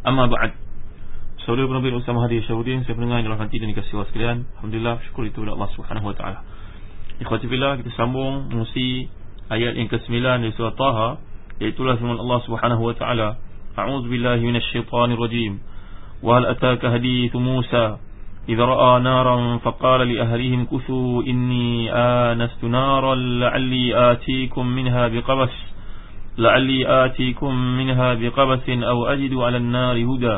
Amma ba'd. Saudara penerbit Usama Hadi Syahudin, saya pendengar yang dirahmati dan dikasihi Allah sekalian. Alhamdulillah, syukur itu kepada Allah Subhanahu wa taala. Ikhwati fillah, kita sambung mengusi ayat yang ke-9 dari surah Taha, iaitu firman Allah Subhanahu wa taala. A'udzu billahi minasyaitonir rajim. Wa hal ataka hadithu Musa idza ra'a naran faqala li ahlihim kuthu inni anastu naran la'alli atikum minha biqabas لعلي آتيكم منها بقبس أو أجد على النار هدى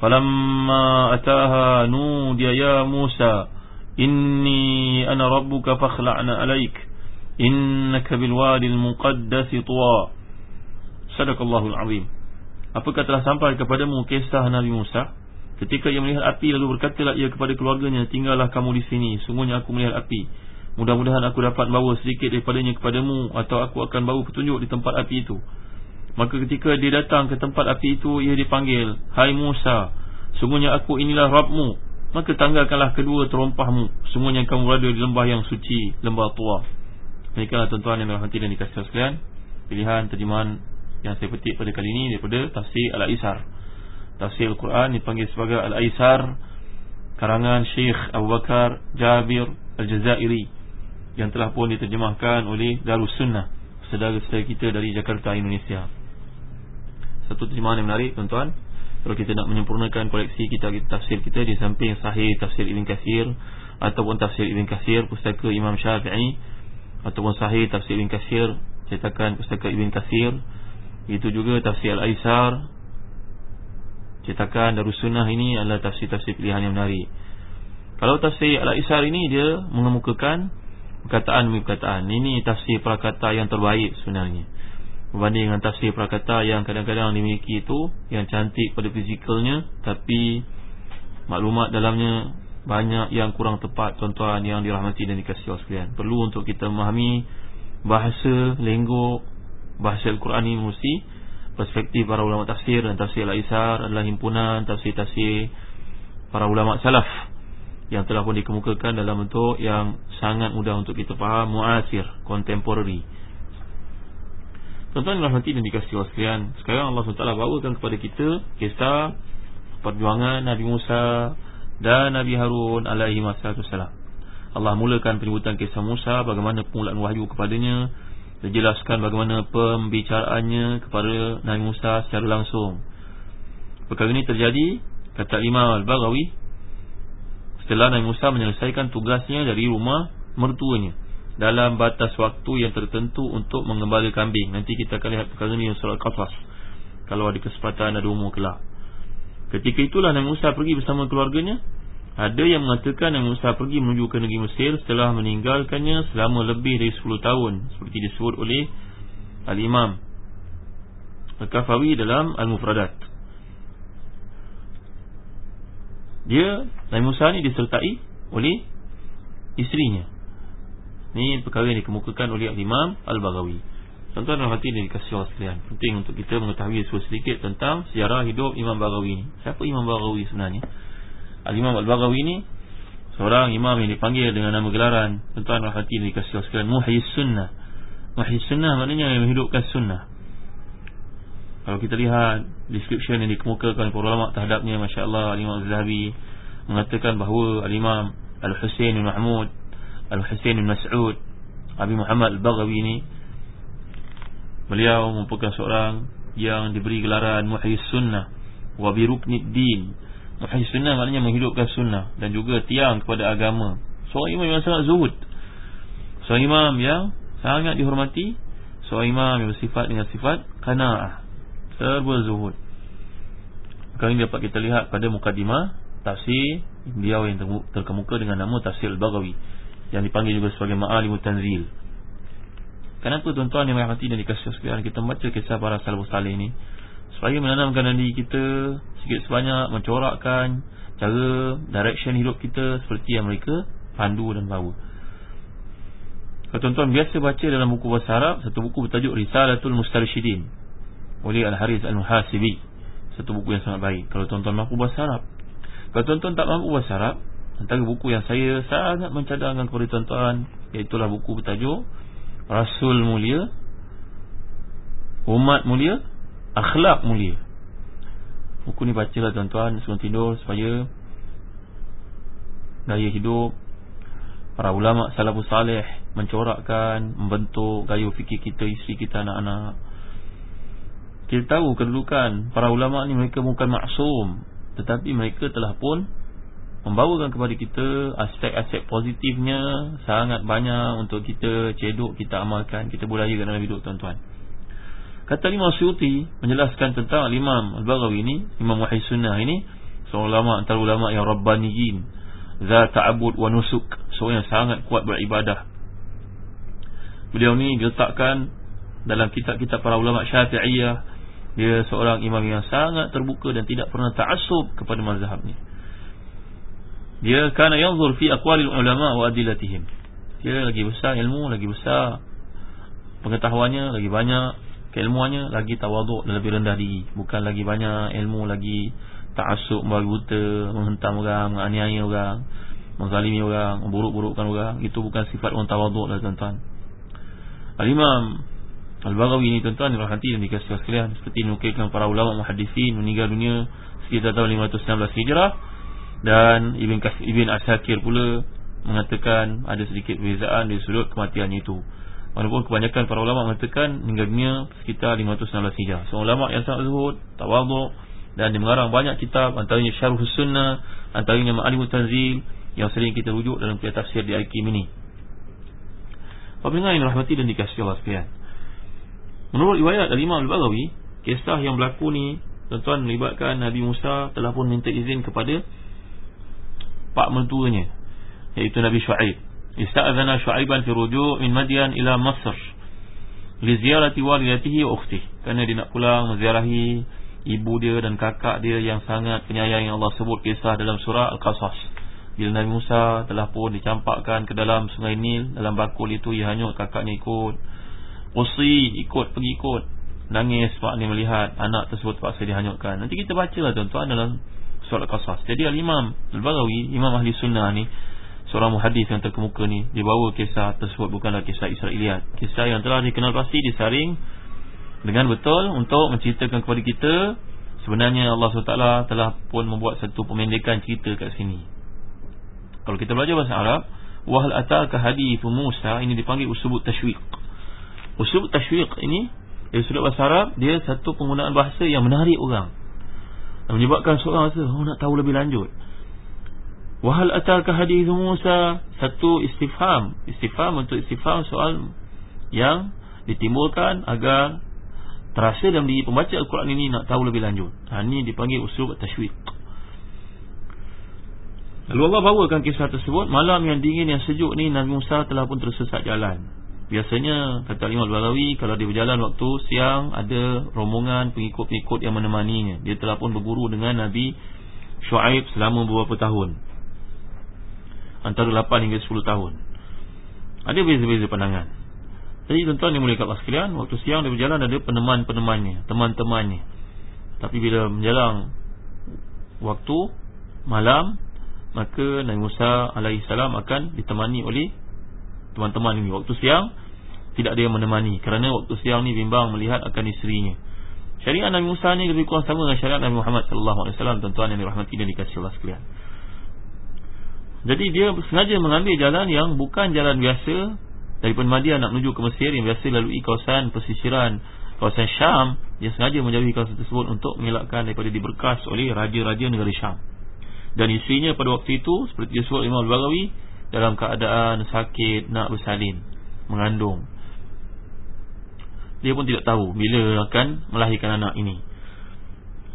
فلما أتاها نودي يا موسى إني أنا ربك فاخلعنا عليك إنك بالوادي المقدس طوى صدق الله العظيم Apakah telah sampai kepadamu kisah Nabi Musa Ketika ia melihat api lalu berkatalah ia kepada keluarganya Tinggallah kamu di sini Sungguhnya aku melihat api Mudah-mudahan aku dapat bawa sedikit daripadanya kepadamu Atau aku akan bawa petunjuk di tempat api itu. Maka ketika dia datang ke tempat api itu Ia dipanggil Hai Musa Sungguhnya aku inilah Rabmu Maka tanggalkanlah kedua terompahmu Sungguhnya kamu berada di lembah yang suci Lembah tua. Mereka tuan-tuan yang berhati dan dikasih sekalian. Pilihan terjemahan yang saya petik pada kali ini Daripada Tafsir Al-Aisar. Tafsir Al-Quran dipanggil sebagai Al-Aisar Karangan Syekh Abu Bakar Jabir Al-Jazairi yang telah pun diterjemahkan oleh Darus Sunnah saudara-saudara kita dari Jakarta, Indonesia. Satu terjemahan yang menarik tuan-tuan. Kalau kita nak menyempurnakan koleksi kita tafsir kita di samping Sahih Tafsir Ibn Katsir ataupun Tafsir Ibn Katsir pustaka Imam Syafi'i ataupun Sahih Tafsir Ibn Katsir cetakan pustaka Ibn Katsir itu juga Tafsir Al-Aisar cetakan Darus Sunnah ini adalah tafsir-tafsir pilihan yang menarik. Kalau Tafsir Al-Aisar ini dia mengemukakan perkataan demi perkataan. Ini tafsir prakata yang terbaik sebenarnya. Berbanding dengan tafsir prakata yang kadang-kadang dimiliki itu yang cantik pada fizikalnya tapi maklumat dalamnya banyak yang kurang tepat tuan-tuan yang dirahmati dan dikasihi Allah sekalian. Perlu untuk kita memahami bahasa lenggo bahasa Al-Quran ini mesti perspektif para ulama tafsir dan tafsir Al-Aisar adalah himpunan tafsir-tafsir para ulama salaf yang telah pun dikemukakan dalam bentuk yang sangat mudah untuk kita faham muasir contemporary Tuan-tuan dan dikasih Allah sekalian Sekarang Allah SWT bawakan kepada kita Kisah perjuangan Nabi Musa Dan Nabi Harun alaihi wassalam. Allah mulakan penyebutan kisah Musa Bagaimana permulaan wahyu kepadanya Dijelaskan bagaimana pembicaraannya Kepada Nabi Musa secara langsung. Perkara ini terjadi Kata Imam Al-Baghawi setelah Nabi Musa menyelesaikan tugasnya dari rumah mertuanya dalam batas waktu yang tertentu untuk mengembala kambing. Nanti kita akan lihat perkara ini surat Qasas. Kalau ada kesempatan ada umur kelak. Ketika itulah Nabi Musa pergi bersama keluarganya. Ada yang mengatakan Nabi Musa pergi menuju ke negeri Mesir setelah meninggalkannya selama lebih dari 10 tahun. Seperti disebut oleh Al-Imam Al-Kafawi dalam Al-Mufradat. Dia Nabi Musa ni disertai oleh isterinya. Ini perkara yang dikemukakan oleh Imam Al-Baghawi. Tuan-tuan dan hati ini dikasih Allah sekalian. Penting untuk kita mengetahui sedikit tentang sejarah hidup Imam Baghawi ini. Siapa Imam Baghawi sebenarnya? Al-Imam Al-Baghawi ini seorang imam yang dipanggil dengan nama gelaran. Tuan-tuan dan hati ini dikasih Allah sekalian. Muhyis Sunnah. Muhyis Sunnah maknanya yang menghidupkan sunnah. Kalau kita lihat description yang dikemukakan para ulama terhadapnya masya-Allah Imam Az-Zahabi mengatakan bahawa Al-Imam Al-Husain bin Mahmud Al-Husain bin Mas'ud Abi Muhammad Al-Baghawi ini beliau merupakan seorang yang diberi gelaran Muhyis Sunnah wa bi din. Muhyi sunnah maknanya menghidupkan sunnah dan juga tiang kepada agama. Seorang imam yang sangat zuhud. Seorang imam yang sangat dihormati, seorang imam yang bersifat dengan sifat qanaah. Serba zuhud. Kali ini dapat kita lihat pada mukadimah tafsir beliau yang terkemuka dengan nama tafsir Al-Baghawi yang dipanggil juga sebagai Ma'alimut Tanzil. Kenapa tuan-tuan yang merahmati dan dikasih sekalian kita membaca kisah para salafus salih ini? supaya menanamkan diri kita sikit sebanyak mencorakkan cara direction hidup kita seperti yang mereka pandu dan bawa. Kalau tuan-tuan biasa baca dalam buku bahasa Arab satu buku bertajuk Risalatul Mustarsyidin oleh Al-Haris Al-Muhasibi. Satu buku yang sangat baik kalau tuan-tuan mampu bahasa Arab. Kalau tuan-tuan tak mampu bahasa Arab, antara buku yang saya sangat mencadangkan kepada tuan-tuan iaitu buku bertajuk Rasul Mulia Umat Mulia akhlak mulia. Buku ni bacalah tuan-tuan sebelum tidur supaya gaya hidup para ulama salafus salih mencorakkan, membentuk gaya fikir kita, isteri kita, anak-anak. Kita tahu kedudukan para ulama ni mereka bukan maksum, tetapi mereka telah pun membawakan kepada kita aspek-aspek positifnya sangat banyak untuk kita cedok, kita amalkan, kita budayakan dalam hidup tuan-tuan. Kata Imam Syuti menjelaskan tentang Imam Al-Baghawi ini, Imam Wahid Sunnah ini, seorang ulama antara ulama yang rabbaniyin, zat ta'abbud wa nusuk, seorang yang sangat kuat beribadah. Beliau ni diletakkan dalam kitab-kitab para ulama Syafi'iyah, dia seorang imam yang sangat terbuka dan tidak pernah ta'assub kepada mazhab ni. Dia kana yanzur fi aqwalil ulama wa adilatihim. Dia lagi besar ilmu, lagi besar pengetahuannya, lagi banyak keilmuannya lagi tawaduk dan lebih rendah diri bukan lagi banyak ilmu lagi ta'assub bagi buta menghentam orang menganiaya orang menzalimi orang memburuk-burukkan orang itu bukan sifat orang tawaduk lah tuan-tuan al-imam al-baghawi ini tuan-tuan dirahmati dan dikasih sekalian seperti nukilkan para ulama muhaddisin meninggal dunia sekitar tahun 519 hijrah dan Ibn, Ibn Asakir pula mengatakan ada sedikit perbezaan di sudut kematiannya itu Walaupun kebanyakan para ulama mengatakan meninggal dunia sekitar 516 Hijrah. Seorang ulama yang sangat zuhud, tawaduk dan dia mengarang banyak kitab antaranya Syarh Sunnah, antaranya Ma'alimut Tanzil yang sering kita rujuk dalam kitab tafsir di Al-Kim ini. Apabila yang rahmati dan dikasih Allah sekalian. Menurut riwayat Al-Imam Al-Baghawi, kisah yang berlaku ni tuan-tuan melibatkan Nabi Musa telah pun minta izin kepada pak mentuanya iaitu Nabi Shu'aib. Ista'adzana Syuaiban fi ruju' min Madian ila Masr li ziyarati walidatihi wa ukhtihi kerana dia nak pulang menziarahi ibu dia dan kakak dia yang sangat penyayang yang Allah sebut kisah dalam surah Al-Qasas. Bila Nabi Musa telah pun dicampakkan ke dalam sungai Nil dalam bakul itu ia hanyut kakaknya ikut Usi ikut pergi ikut. Nangis sebab ni melihat anak tersebut terpaksa dihanyutkan. Nanti kita baca lah tuan-tuan dalam surah Al-Qasas. Jadi Al-Imam Al-Bagawi Imam Ahli Sunnah ni seorang muhadis yang terkemuka ni dibawa kisah tersebut bukanlah kisah Israeliat kisah yang telah dikenal pasti disaring dengan betul untuk menceritakan kepada kita sebenarnya Allah SWT telah pun membuat satu pemendekan cerita kat sini. Kalau kita belajar bahasa Arab wahal ataka hadithu Musa ini dipanggil usubut tashwiq usubut tashwiq ini dari sudut bahasa Arab dia satu penggunaan bahasa yang menarik orang. Dan menyebabkan seorang rasa oh nak tahu lebih lanjut. Wahal ataka hadithu Musa? Satu istifham. Istifham untuk istifham soal Yang ditimbulkan agar Terasa dalam diri pembaca Al-Quran ini Nak tahu lebih lanjut. Ha, Ini dipanggil usul tashwiq. Lalu Allah bawakan kisah tersebut. Malam yang dingin yang sejuk ni Nabi Musa telah pun tersesat jalan Biasanya kata Imam Al-Balawi Kalau dia berjalan waktu siang Ada rombongan pengikut-pengikut yang menemaninya Dia telah pun berburu dengan Nabi Shu'aib selama beberapa tahun antara 8 hingga 10 tahun. Ada beza-beza pandangan. Jadi tuan-tuan yang mulia sekalian, waktu siang dia berjalan ada peneman-penemannya, teman-temannya. Tapi bila menjelang waktu malam, maka Nabi Musa alaihi salam akan ditemani oleh teman-teman ini. Waktu siang tidak ada yang menemani kerana waktu siang ni bimbang melihat akan isterinya. Syariat Nabi Musa ni lebih kurang sama dengan syariat Nabi Muhammad sallallahu alaihi wasallam tuan-tuan yang dirahmati dan dikasihi Allah sekalian. Jadi dia sengaja mengambil jalan yang bukan jalan biasa daripada Madian nak menuju ke Mesir yang biasa lalui kawasan pesisiran kawasan Syam dia sengaja menjauhi kawasan tersebut untuk mengelakkan daripada diberkas oleh raja-raja negara Syam dan isterinya pada waktu itu seperti disebut Imam Al-Baghawi dalam keadaan sakit nak bersalin mengandung. Dia pun tidak tahu bila akan melahirkan anak ini.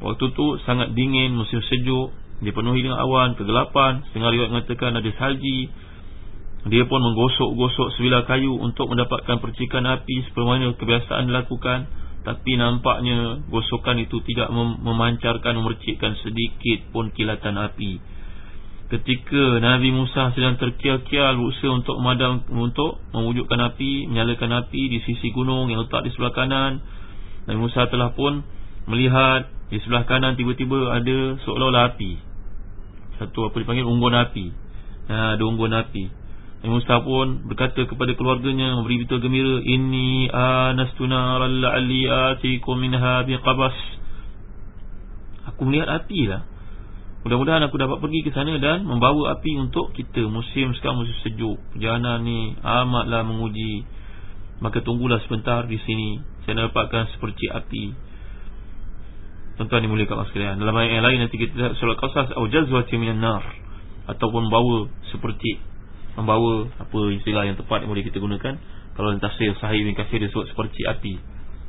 Waktu itu sangat dingin musim sejuk dipenuhi dengan awan kegelapan setengah riwayat mengatakan ada salji. Dia pun menggosok-gosok sebilah kayu untuk mendapatkan percikan api seperti mana kebiasaan dilakukan. Tapi nampaknya gosokan itu tidak mem memancarkan memercikkan sedikit pun kilatan api ketika Nabi Musa sedang terkial-kial berusaha untuk memadam untuk mewujudkan api menyalakan api di sisi gunung yang letak di sebelah kanan Nabi Musa telah pun melihat di sebelah kanan tiba-tiba ada seolah-olah api. Satu apa dipanggil? Unggun api. Ha, ada unggun api. Nabi Musa pun berkata kepada keluarganya memberi berita gembira inni anastuna la'alli atikum minha biqabas. Aku melihat api lah Mudah-mudahan aku dapat pergi ke sana dan membawa api untuk kita musim sekarang musim sejuk. Perjalanan ni amatlah menguji. Maka tunggulah sebentar di sini. Saya dapatkan seperti api. Tuan-tuan dimuliakan Allah sekalian. Dalam ayat yang lain nanti kita Surat Qasas Aujazwati minan nar. Ataupun bawa seperti membawa apa istilah yang tepat yang boleh kita gunakan. Kalau dalam tafsir sahih bin kafir disebut seperti api.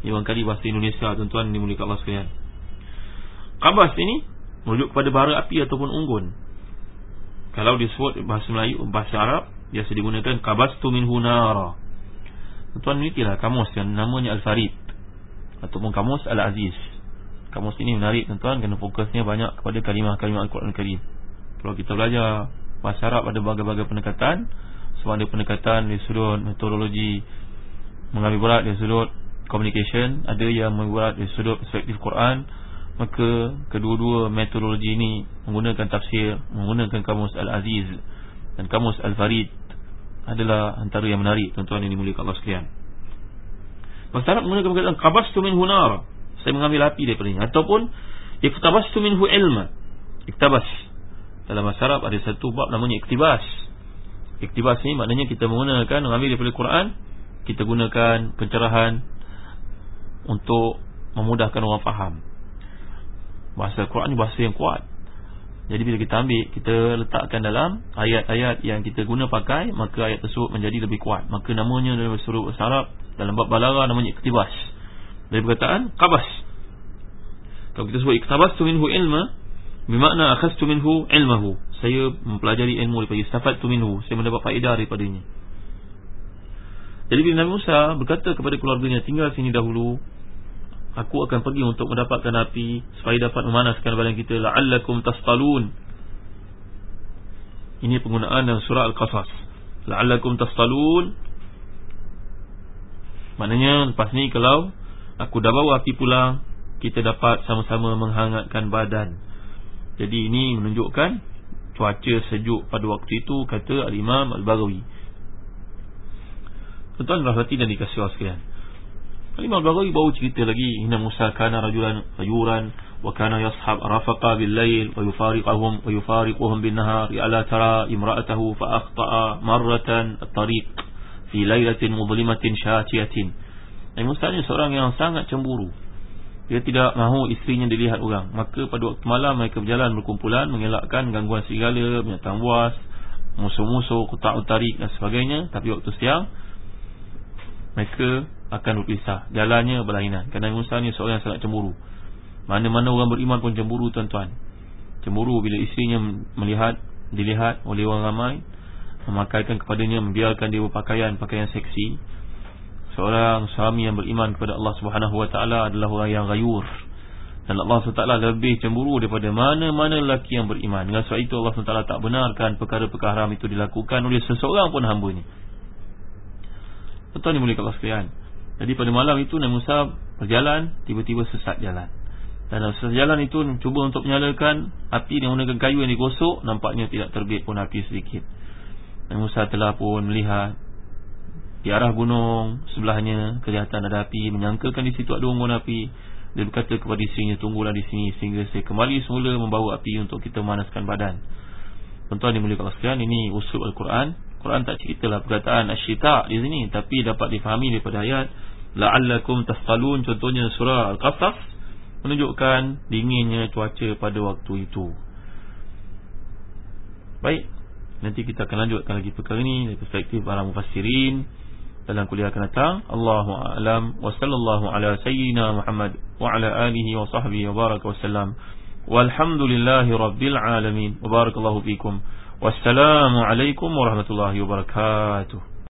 Ini kali bahasa Indonesia tuan-tuan dimuliakan Allah sekalian. Qabas ini merujuk kepada bara api ataupun unggun. Kalau disebut bahasa Melayu bahasa Arab biasa digunakan qabas tu min hunara tuan-tuan ini kira kamus yang namanya Al-Farid ataupun kamus Al-Aziz. Kamus ini menarik tuan-tuan kerana fokusnya banyak kepada kalimah-kalimah Al-Quran Al-Karim. Kalau kita belajar bahasa Arab ada berbagai-bagai pendekatan. Sebab ada pendekatan di sudut metodologi Mengambil berat di sudut communication Ada yang mengambil berat di sudut perspektif Quran Maka kedua-dua metodologi ini Menggunakan tafsir Menggunakan kamus Al-Aziz Dan kamus Al-Farid Adalah antara yang menarik Tuan-tuan yang dimuliakan Allah sekalian. Arab menggunakan perkataan Qabastu min hunar Saya mengambil api daripada ini. Ataupun Iqtabastu minhu ilma. Iqtabas. Dalam bahasa Arab ada satu bab namanya iktibas Iktibas ni maknanya kita menggunakan Mengambil daripada Quran Kita gunakan pencerahan Untuk memudahkan orang faham Bahasa Quran ni bahasa yang kuat. Jadi bila kita ambil Kita letakkan dalam ayat-ayat yang kita guna pakai Maka ayat tersebut menjadi lebih kuat. Maka namanya dalam bahasa Arab Dalam bab balara namanya iktibas Dari perkataan Qabas. Kalau kita sebut iktibas tu minhu ilma Bermakna akhastu minhu ilmahu. Saya mempelajari ilmu daripada Istafadtu minhu. Saya mendapat faedah daripadanya. Jadi bila Nabi Musa berkata kepada keluarganya Tinggal sini dahulu Aku akan pergi untuk mendapatkan api Supaya dapat memanaskan badan kita. La'allakum tastalun. Ini penggunaan dalam surah Al-Qasas. La'allakum tastalun. Maknanya lepas ni kalau Aku dah bawa api pulang Kita dapat sama-sama menghangatkan badan. Jadi ini menunjukkan cuaca sejuk pada waktu itu kata Al-Imam Al-Baghawi. Tuan-tuan rahmati dan dikasih Allah sekalian. Al-Imam Al-Baghawi bawa cerita lagi Inna Musa kana rajulan rayuran wa kana yashab rafaqa bil lail wa yufariquhum wa yufariquhum bin nahar ala tara imra'atahu fa akhta'a marratan at-tariq fi lailatin mudlimatin syatiyatin. Nabi Musa ni seorang yang sangat cemburu. Dia tidak mahu isterinya dilihat orang. Maka pada waktu malam mereka berjalan berkumpulan Mengelakkan gangguan segala Binatang buas Musuh-musuh Kutak utarik dan sebagainya. Tapi waktu siang Mereka akan berpisah. Jalannya berlainan. Kerana Musa ni seorang yang sangat cemburu. Mana-mana orang beriman pun cemburu tuan-tuan. Cemburu bila isterinya melihat Dilihat oleh orang ramai Memakaikan kepadanya Membiarkan dia berpakaian Pakaian seksi. Seorang suami yang beriman kepada Allah Taala adalah orang yang gayur. Dan Allah SWT lebih cemburu daripada mana-mana lelaki yang beriman. Dengan sebab itu Allah SWT tak benarkan perkara-perkara haram itu dilakukan oleh seseorang pun hamba ni Betul ni boleh Allah sekalian Jadi pada malam itu Nabi Musa berjalan Tiba-tiba sesat jalan. Dan dalam sesat jalan itu cuba untuk menyalakan Api dengan menggunakan kayu yang digosok Nampaknya tidak terbit pun api sedikit. Nabi Musa telah pun melihat di arah gunung sebelahnya kelihatan ada api menyangkakan di situ ada unggun api. Dia berkata kepada istrinya tunggulah di sini sehingga saya kembali semula membawa api untuk kita memanaskan badan. Tuan-tuan dimuliakan sekalian ini usul Al-Quran. Quran tak ceritalah perkataan asyita di sini tapi dapat difahami daripada ayat la'allakum tasqalun contohnya surah al-qasas menunjukkan dinginnya cuaca pada waktu itu. Baik nanti kita akan lanjutkan lagi perkara ini dari perspektif para mufassirin. Dalam kuliah akan datang Allahu a'lam wa sallallahu ala sayyidina Muhammad wa ala alihi wa sahbihi wa baraka wasallam walhamdulillahi rabbil alamin. Wa barakallahu fikum. Wassalamu alaikum warahmatullahi wabarakatuh